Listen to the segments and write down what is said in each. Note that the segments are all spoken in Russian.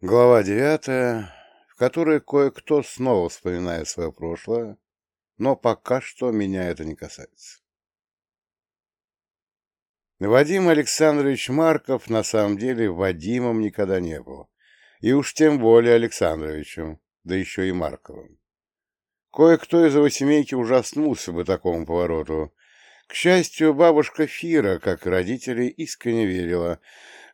Глава девятая, в которой кое-кто снова вспоминает свое прошлое, но пока что меня это не касается. Вадим Александрович Марков на самом деле Вадимом никогда не был, и уж тем более Александровичем, да еще и Марковым. Кое-кто из его семейки ужаснулся бы такому повороту. К счастью, бабушка Фира, как и родители, искренне верила,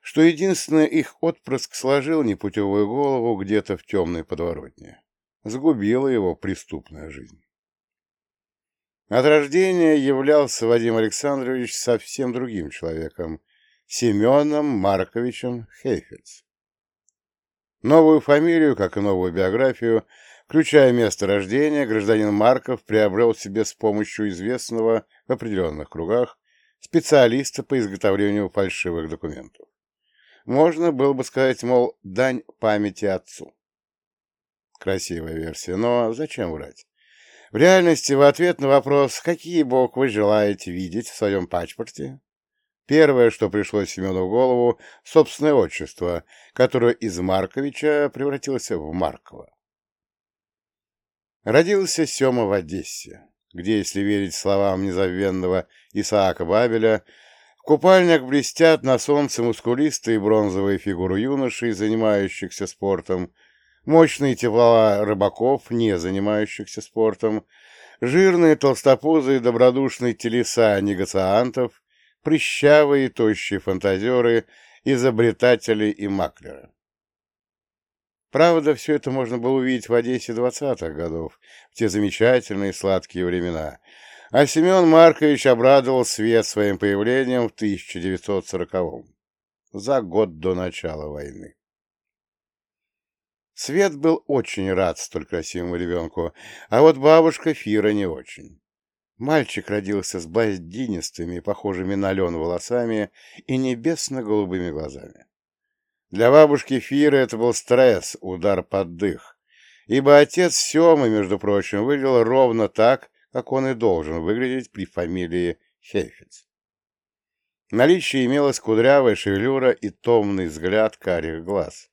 что единственный их отпрыск сложил непутевую голову где-то в темной подворотне. Сгубила его преступная жизнь. От рождения являлся Вадим Александрович совсем другим человеком, Семеном Марковичем Хейфельц. Новую фамилию, как и новую биографию, включая место рождения, гражданин Марков приобрел себе с помощью известного в определенных кругах специалиста по изготовлению фальшивых документов. Можно было бы сказать, мол, дань памяти отцу. Красивая версия, но зачем врать? В реальности, в ответ на вопрос, какие буквы желаете видеть в своем паспорте, первое, что пришло Семену в голову, собственное отчество, которое из Марковича превратилось в Маркова. Родился Сема в Одессе, где, если верить словам незабвенного Исаака Бабеля, купальник блестят на солнце мускулистые бронзовые фигуры юношей, занимающихся спортом, мощные тела рыбаков, не занимающихся спортом, жирные толстопузые добродушные телеса негациантов, прыщавые тощие фантазеры, изобретатели и маклеры. Правда, все это можно было увидеть в Одессе двадцатых годов, в те замечательные сладкие времена, а Семен Маркович обрадовал свет своим появлением в 1940-м, за год до начала войны. Свет был очень рад столь красивому ребенку, а вот бабушка Фира не очень. Мальчик родился с блондинистыми, похожими на лен волосами и небесно-голубыми глазами. Для бабушки Фиры это был стресс, удар под дых, ибо отец Семы, между прочим, выглядел ровно так, как он и должен выглядеть при фамилии Хейфиц. В наличии имелась кудрявая шевелюра и томный взгляд карих глаз.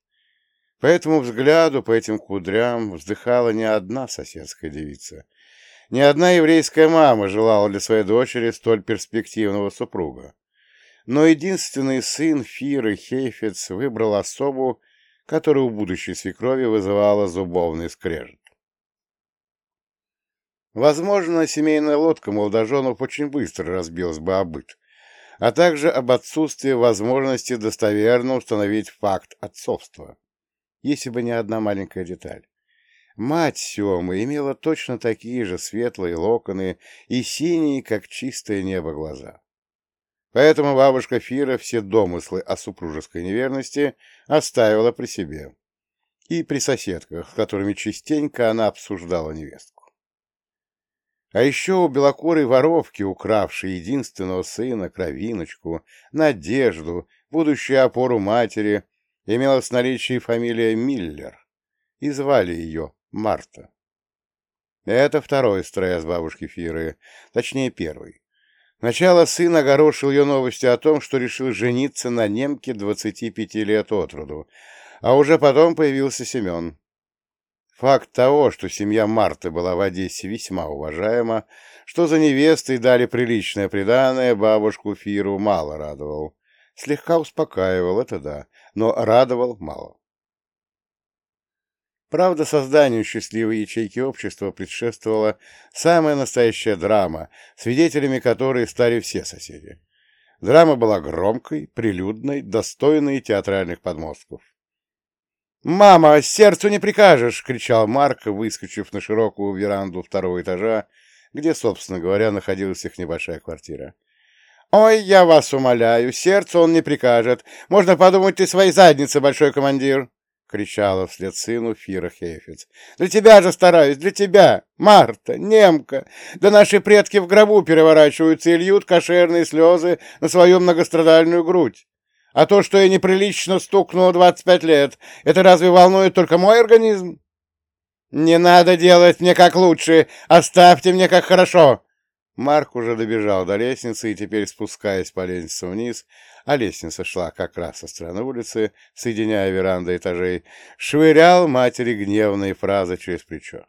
По этому взгляду, по этим кудрям вздыхала не одна соседская девица. Ни одна еврейская мама желала для своей дочери столь перспективного супруга. Но единственный сын Фиры Хейфец выбрал особу, которая у будущей свекрови вызывала зубовный скрежет. Возможно, семейная лодка молодоженов очень быстро разбилась бы о а также об отсутствии возможности достоверно установить факт отцовства, если бы не одна маленькая деталь. Мать Семы имела точно такие же светлые локоны и синие, как чистое небо, глаза. Поэтому бабушка Фира все домыслы о супружеской неверности оставила при себе и при соседках, с которыми частенько она обсуждала невестку. А еще у белокурой воровки, укравшей единственного сына, кровиночку, надежду, будущую опору матери, имелась в фамилия Миллер, и звали ее Марта. Это второй стресс бабушки Фиры, точнее первый. Сначала сын огорошил ее новостью о том, что решил жениться на немке 25 лет от роду, а уже потом появился Семен. Факт того, что семья Марты была в Одессе весьма уважаема, что за невестой дали приличное приданое, бабушку Фиру мало радовал. Слегка успокаивал, это да, но радовал мало. Правда, созданию счастливой ячейки общества предшествовала самая настоящая драма, свидетелями которой стали все соседи. Драма была громкой, прилюдной, достойной театральных подмостков. «Мама, сердцу не прикажешь!» — кричал Марк, выскочив на широкую веранду второго этажа, где, собственно говоря, находилась их небольшая квартира. «Ой, я вас умоляю, сердцу он не прикажет. Можно подумать, ты своей задницы, большой командир!» — кричала вслед сыну Фира Хейфиц. «Для тебя же стараюсь, для тебя, Марта, немка! Да наши предки в гробу переворачиваются и льют кошерные слезы на свою многострадальную грудь. А то, что я неприлично стукнула 25 лет, это разве волнует только мой организм? Не надо делать мне как лучше, оставьте мне как хорошо. Марк уже добежал до лестницы и теперь, спускаясь по лестнице вниз, а лестница шла как раз со стороны улицы, соединяя веранды этажей, швырял матери гневные фразы через плечо.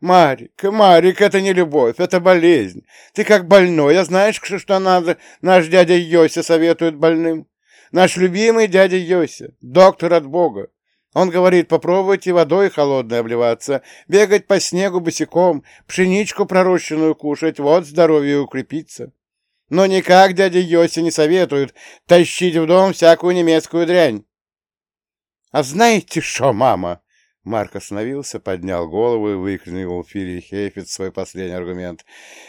«Марик, Марик, это не любовь, это болезнь. Ты как больной, а знаешь, что надо, наш дядя Йося советует больным? Наш любимый дядя Йося, доктор от Бога. Он говорит, попробуйте водой холодной обливаться, бегать по снегу босиком, пшеничку пророщенную кушать, вот здоровье укрепиться. Но никак дядя Йоси не советует тащить в дом всякую немецкую дрянь. — А знаете что, мама? Марк остановился, поднял голову и выкрикнул Филии Хейфиц свой последний аргумент.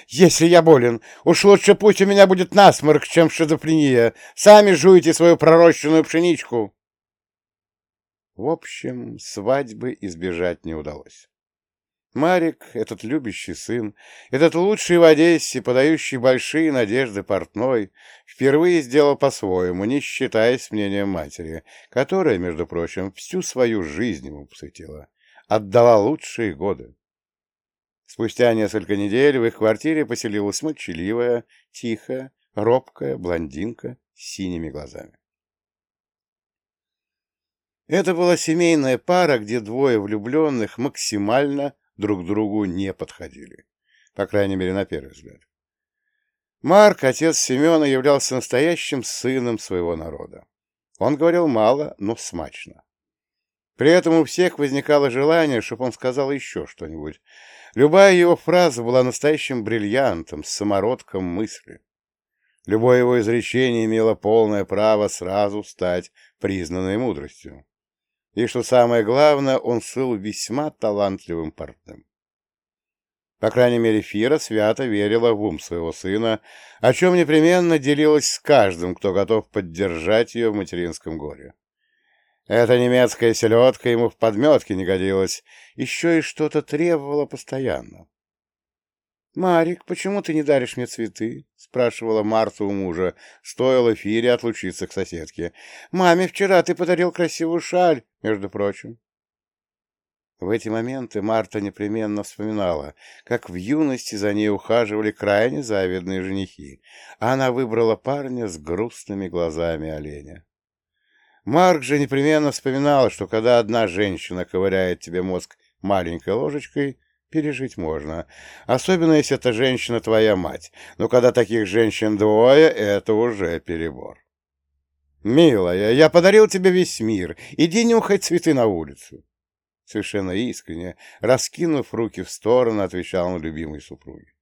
«Если я болен, уж лучше пусть у меня будет насморк, чем шизофрения. Сами жуйте свою пророщенную пшеничку!» В общем, свадьбы избежать не удалось. Марик, этот любящий сын, этот лучший в Одессе, подающий большие надежды портной, впервые сделал по-своему, не считаясь мнением матери, которая, между прочим, всю свою жизнь ему посвятила, отдала лучшие годы. Спустя несколько недель в их квартире поселилась молчаливая, тихая, робкая блондинка с синими глазами. Это была семейная пара, где двое влюбленных максимально друг другу не подходили. По крайней мере, на первый взгляд. Марк, отец Семена, являлся настоящим сыном своего народа. Он говорил мало, но смачно. При этом у всех возникало желание, чтобы он сказал еще что-нибудь. Любая его фраза была настоящим бриллиантом, самородком мысли. Любое его изречение имело полное право сразу стать признанной мудростью и, что самое главное, он был весьма талантливым портным. По крайней мере, Фира свято верила в ум своего сына, о чем непременно делилась с каждым, кто готов поддержать ее в материнском горе. Эта немецкая селедка ему в подметке не годилась, еще и что-то требовала постоянно. «Марик, почему ты не даришь мне цветы?» — спрашивала Марта у мужа. Стоило Фире отлучиться к соседке. «Маме вчера ты подарил красивую шаль, между прочим». В эти моменты Марта непременно вспоминала, как в юности за ней ухаживали крайне завидные женихи, а она выбрала парня с грустными глазами оленя. Марк же непременно вспоминал, что когда одна женщина ковыряет тебе мозг маленькой ложечкой, пережить можно. Особенно, если эта женщина твоя мать. Но когда таких женщин двое, это уже перебор. «Милая, я подарил тебе весь мир. Иди нюхать цветы на улицу». Совершенно искренне, раскинув руки в сторону, отвечал он любимой супруге.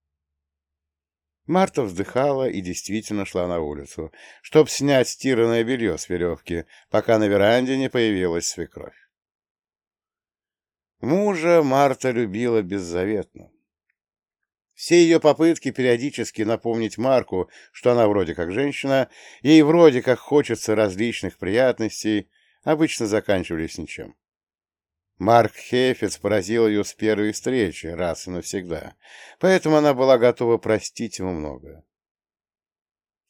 Марта вздыхала и действительно шла на улицу, чтобы снять стиранное белье с веревки, пока на веранде не появилась свекровь. Мужа Марта любила беззаветно. Все ее попытки периодически напомнить Марку, что она вроде как женщина, ей вроде как хочется различных приятностей, обычно заканчивались ничем. Марк Хейфец поразил ее с первой встречи, раз и навсегда, поэтому она была готова простить ему многое.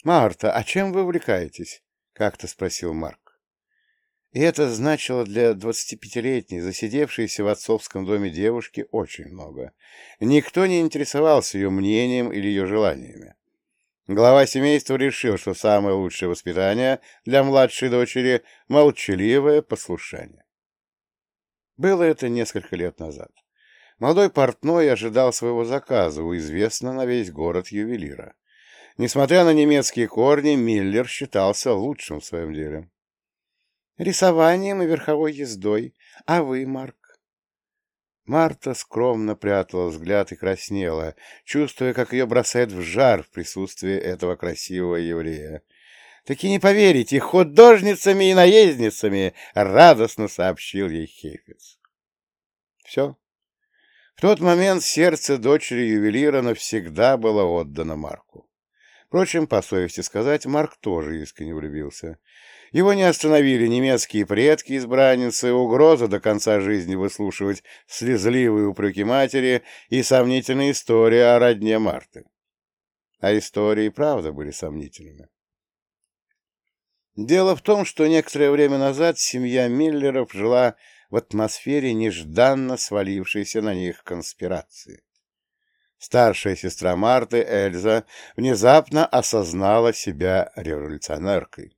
«Марта, а чем вы увлекаетесь?» — как-то спросил Марк. И это значило для двадцатипятилетней, засидевшейся в отцовском доме девушки, очень много. Никто не интересовался ее мнением или ее желаниями. Глава семейства решил, что самое лучшее воспитание для младшей дочери — молчаливое послушание. Было это несколько лет назад. Молодой портной ожидал своего заказа у известного на весь город ювелира. Несмотря на немецкие корни, Миллер считался лучшим в своем деле рисованием и верховой ездой. А вы, Марк? Марта скромно прятала взгляд и краснела, чувствуя, как ее бросает в жар в присутствии этого красивого еврея. «Таки не поверите, художницами и наездницами!» — радостно сообщил ей Хейфиц. Все. В тот момент сердце дочери ювелира навсегда было отдано Марку. Впрочем, по совести сказать, Марк тоже искренне влюбился. Его не остановили немецкие предки избранницы, угроза до конца жизни выслушивать слезливые упреки матери и сомнительная история о родне Марты. А истории правда были сомнительными. Дело в том, что некоторое время назад семья Миллеров жила в атмосфере нежданно свалившейся на них конспирации. Старшая сестра Марты, Эльза, внезапно осознала себя революционеркой.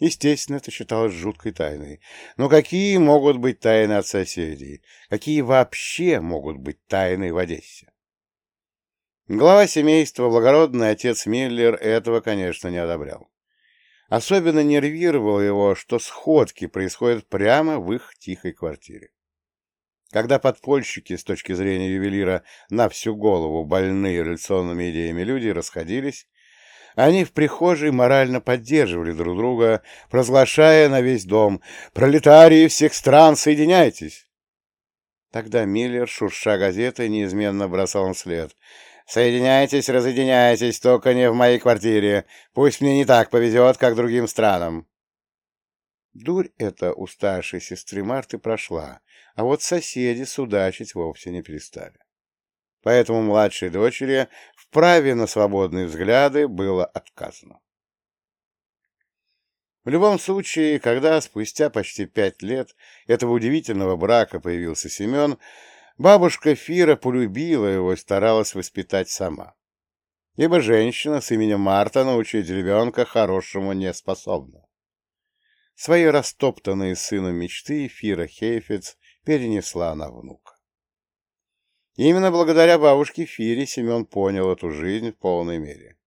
Естественно, это считалось жуткой тайной. Но какие могут быть тайны от соседей? Какие вообще могут быть тайны в Одессе? Глава семейства, благородный отец Миллер, этого, конечно, не одобрял. Особенно нервировало его, что сходки происходят прямо в их тихой квартире. Когда подпольщики, с точки зрения ювелира, на всю голову больные революционными идеями люди расходились, они в прихожей морально поддерживали друг друга, провозглашая на весь дом «Пролетарии всех стран, соединяйтесь!». Тогда Миллер, шурша газетой, неизменно бросал им след. «Соединяйтесь, разъединяйтесь, только не в моей квартире. Пусть мне не так повезет, как другим странам». Дурь эта у старшей сестры Марты прошла, а вот соседи судачить вовсе не перестали. Поэтому младшей дочери праве на свободные взгляды было отказано. В любом случае, когда спустя почти пять лет этого удивительного брака появился Семен, бабушка Фира полюбила его и старалась воспитать сама. Ибо женщина с именем Марта научить ребенка хорошему не способна. Свои растоптанные сыном мечты Фира Хейфец перенесла на внука. Именно благодаря бабушке Фире Семен понял эту жизнь в полной мере.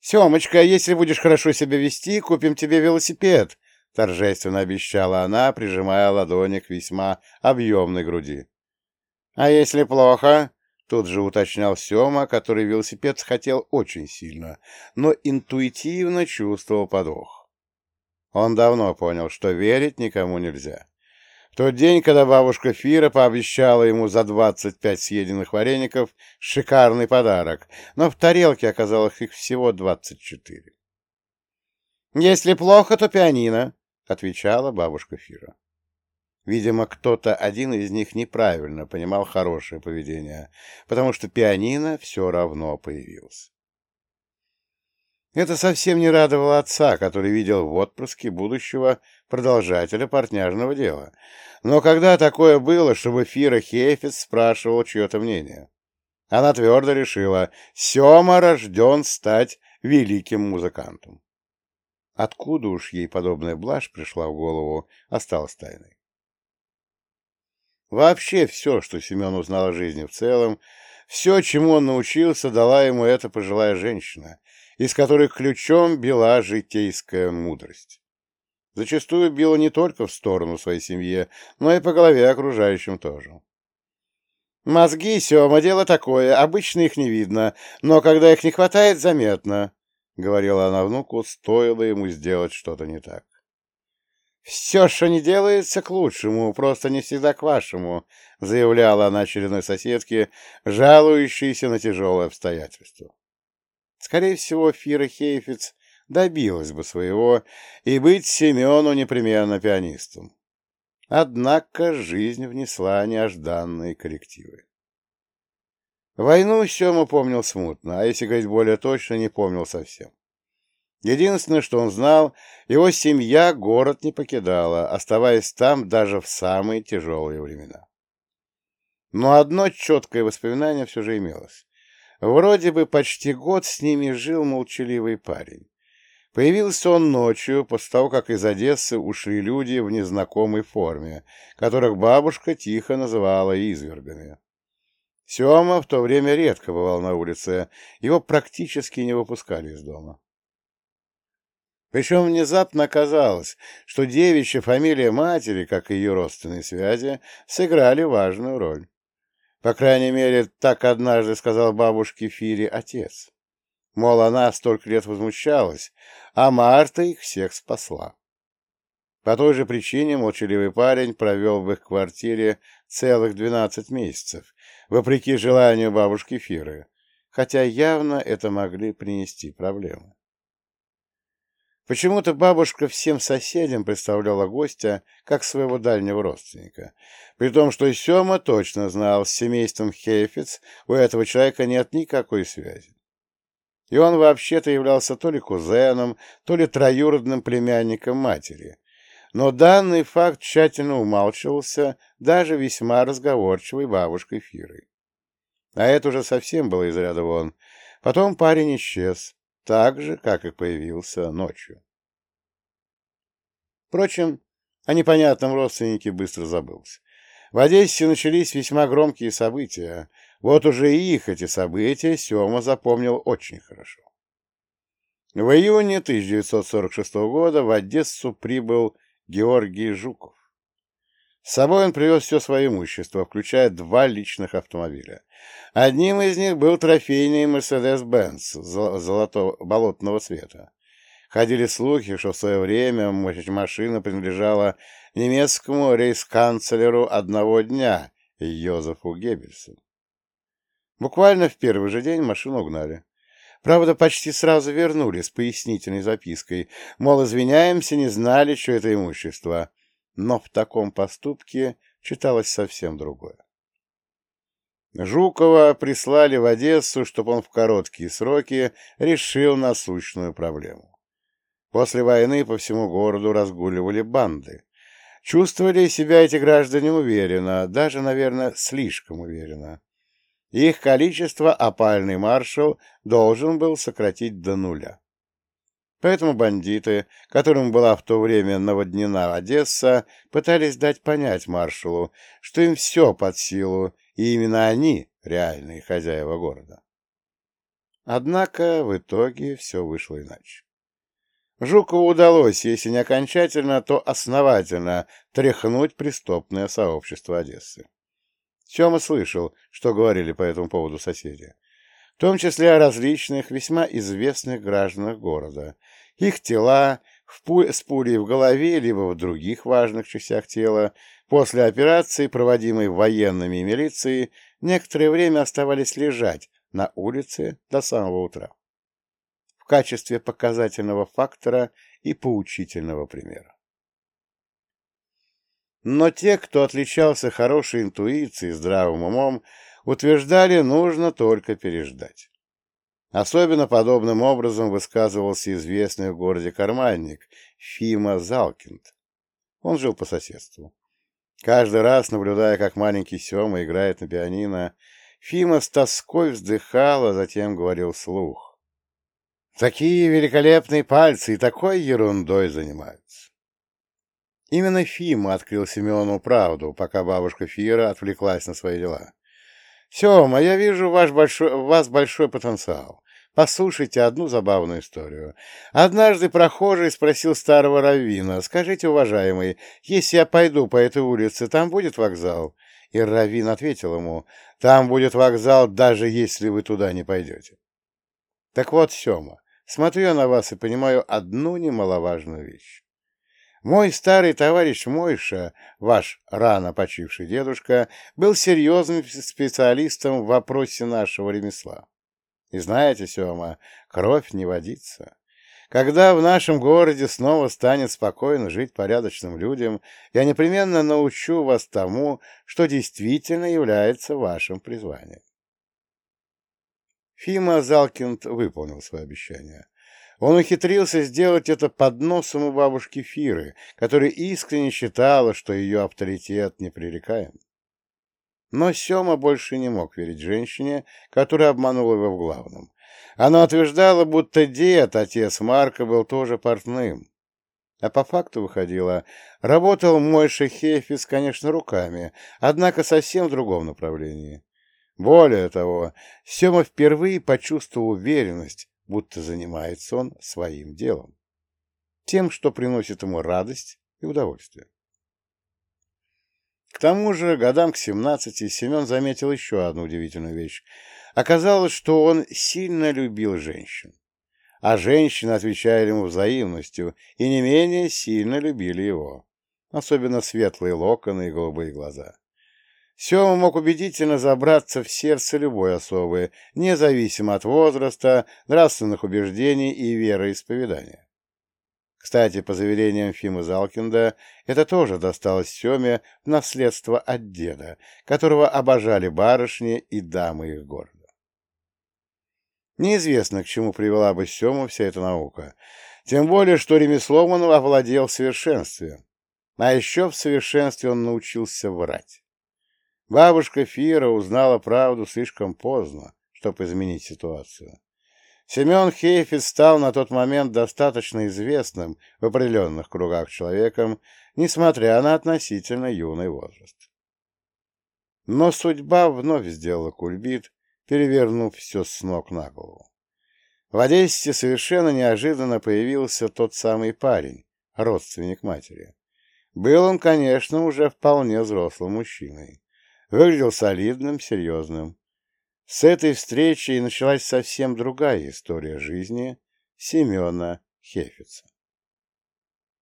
«Семочка, если будешь хорошо себя вести, купим тебе велосипед», — торжественно обещала она, прижимая ладони к весьма объемной груди. «А если плохо?» — тут же уточнял Сема, который велосипед хотел очень сильно, но интуитивно чувствовал подвох. Он давно понял, что верить никому нельзя тот день, когда бабушка Фира пообещала ему за двадцать пять съеденных вареников шикарный подарок, но в тарелке оказалось их всего двадцать четыре. «Если плохо, то пианино», — отвечала бабушка Фира. Видимо, кто-то один из них неправильно понимал хорошее поведение, потому что пианино все равно появилось. Это совсем не радовало отца, который видел в отпуске будущего продолжателя партняжного дела. Но когда такое было, чтобы Фира Хейфец спрашивал чье-то мнение? Она твердо решила, Сема рожден стать великим музыкантом. Откуда уж ей подобная блажь пришла в голову, осталось тайной. Вообще все, что Семен узнал о жизни в целом, все, чему он научился, дала ему эта пожилая женщина, из которых ключом била житейская мудрость. Зачастую била не только в сторону своей семье, но и по голове окружающим тоже. «Мозги, Сема, дело такое, обычно их не видно, но когда их не хватает, заметно», — говорила она внуку, стоило ему сделать что-то не так. «Все, что не делается, к лучшему, просто не всегда к вашему», — заявляла она очередной соседке, жалующейся на тяжелые обстоятельства. Скорее всего, Фира Хейфиц добилась бы своего и быть Семену непременно пианистом. Однако жизнь внесла неожиданные коррективы. Войну Сема помнил смутно, а если говорить более точно, не помнил совсем. Единственное, что он знал, его семья город не покидала, оставаясь там даже в самые тяжелые времена. Но одно четкое воспоминание все же имелось. Вроде бы почти год с ними жил молчаливый парень. Появился он ночью, после того, как из Одессы ушли люди в незнакомой форме, которых бабушка тихо называла извергами. Сема в то время редко бывал на улице, его практически не выпускали из дома. Причем внезапно оказалось, что девичья фамилия матери, как и ее родственные связи, сыграли важную роль. По крайней мере, так однажды сказал бабушке Фире отец. Мол, она столько лет возмущалась, а Марта их всех спасла. По той же причине молчаливый парень провел в их квартире целых двенадцать месяцев, вопреки желанию бабушки Фиры, хотя явно это могли принести проблемы. Почему-то бабушка всем соседям представляла гостя как своего дальнего родственника, при том, что Сема точно знал, с семейством Хейфиц у этого человека нет никакой связи. И он вообще-то являлся то ли кузеном, то ли троюродным племянником матери. Но данный факт тщательно умалчивался даже весьма разговорчивой бабушкой Фирой. А это уже совсем было из ряда вон. Потом парень исчез, так же, как и появился ночью. Впрочем, о непонятном родственнике быстро забылся. В Одессе начались весьма громкие события. Вот уже и их эти события Сема запомнил очень хорошо. В июне 1946 года в Одессу прибыл Георгий Жуков. С собой он привез все свое имущество, включая два личных автомобиля. Одним из них был трофейный Mercedes-Benz золотого болотного цвета. Ходили слухи, что в свое время машина принадлежала немецкому рейс-канцлеру одного дня, Йозефу Геббельсу. Буквально в первый же день машину угнали. Правда, почти сразу вернули с пояснительной запиской, мол, извиняемся, не знали, что это имущество. Но в таком поступке читалось совсем другое. Жукова прислали в Одессу, чтобы он в короткие сроки решил насущную проблему. После войны по всему городу разгуливали банды. Чувствовали себя эти граждане уверенно, даже, наверное, слишком уверенно. Их количество опальный маршал должен был сократить до нуля. Поэтому бандиты, которым была в то время наводнена Одесса, пытались дать понять маршалу, что им все под силу, и именно они реальные хозяева города. Однако в итоге все вышло иначе. Жукову удалось, если не окончательно, то основательно тряхнуть преступное сообщество Одессы. Сема слышал, что говорили по этому поводу соседи, в том числе о различных, весьма известных гражданах города. Их тела пуль, с пулей в голове либо в других важных частях тела после операции, проводимой военными и милицией, некоторое время оставались лежать на улице до самого утра в качестве показательного фактора и поучительного примера. Но те, кто отличался хорошей интуицией здравым умом, утверждали, нужно только переждать. Особенно подобным образом высказывался известный в городе карманник Фима Залкинд. Он жил по соседству. Каждый раз, наблюдая, как маленький Сема играет на пианино, Фима с тоской вздыхал, а затем говорил вслух. Такие великолепные пальцы и такой ерундой занимаются. Именно Фима открыл Семену правду, пока бабушка Фира отвлеклась на свои дела. «Сема, я вижу ваш большой, вас большой потенциал. Послушайте одну забавную историю. Однажды прохожий спросил старого раввина, «Скажите, уважаемый, если я пойду по этой улице, там будет вокзал?» И раввин ответил ему, «Там будет вокзал, даже если вы туда не пойдете». Так вот, Сема, смотрю я на вас и понимаю одну немаловажную вещь. Мой старый товарищ Мойша, ваш рано почивший дедушка, был серьезным специалистом в вопросе нашего ремесла. И знаете, Сема, кровь не водится. Когда в нашем городе снова станет спокойно жить порядочным людям, я непременно научу вас тому, что действительно является вашим призванием. Фима Залкинд выполнил свое обещание. Он ухитрился сделать это под носом у бабушки Фиры, которая искренне считала, что ее авторитет непререкаем. Но Сема больше не мог верить женщине, которая обманула его в главном. Она утверждала, будто дед, отец Марка, был тоже портным. А по факту выходило, работал Мойша Хефис, конечно, руками, однако совсем в другом направлении. Более того, Сема впервые почувствовал уверенность, будто занимается он своим делом. Тем, что приносит ему радость и удовольствие. К тому же, годам к семнадцати Семен заметил еще одну удивительную вещь. Оказалось, что он сильно любил женщин. А женщины отвечали ему взаимностью и не менее сильно любили его. Особенно светлые локоны и голубые глаза. Сема мог убедительно забраться в сердце любой особы, независимо от возраста, нравственных убеждений и вероисповедания. Кстати, по заверениям Фима Залкинда, это тоже досталось Семе в наследство от деда, которого обожали барышни и дамы их города. Неизвестно, к чему привела бы Сему вся эта наука, тем более, что ремеслом он овладел в совершенстве, а еще в совершенстве он научился врать. Бабушка Фира узнала правду слишком поздно, чтобы изменить ситуацию. Семен Хейфиц стал на тот момент достаточно известным в определенных кругах человеком, несмотря на относительно юный возраст. Но судьба вновь сделала кульбит, перевернув все с ног на голову. В Одессе совершенно неожиданно появился тот самый парень, родственник матери. Был он, конечно, уже вполне взрослым мужчиной. Выглядел солидным, серьезным. С этой встречи и началась совсем другая история жизни Семена Хефица.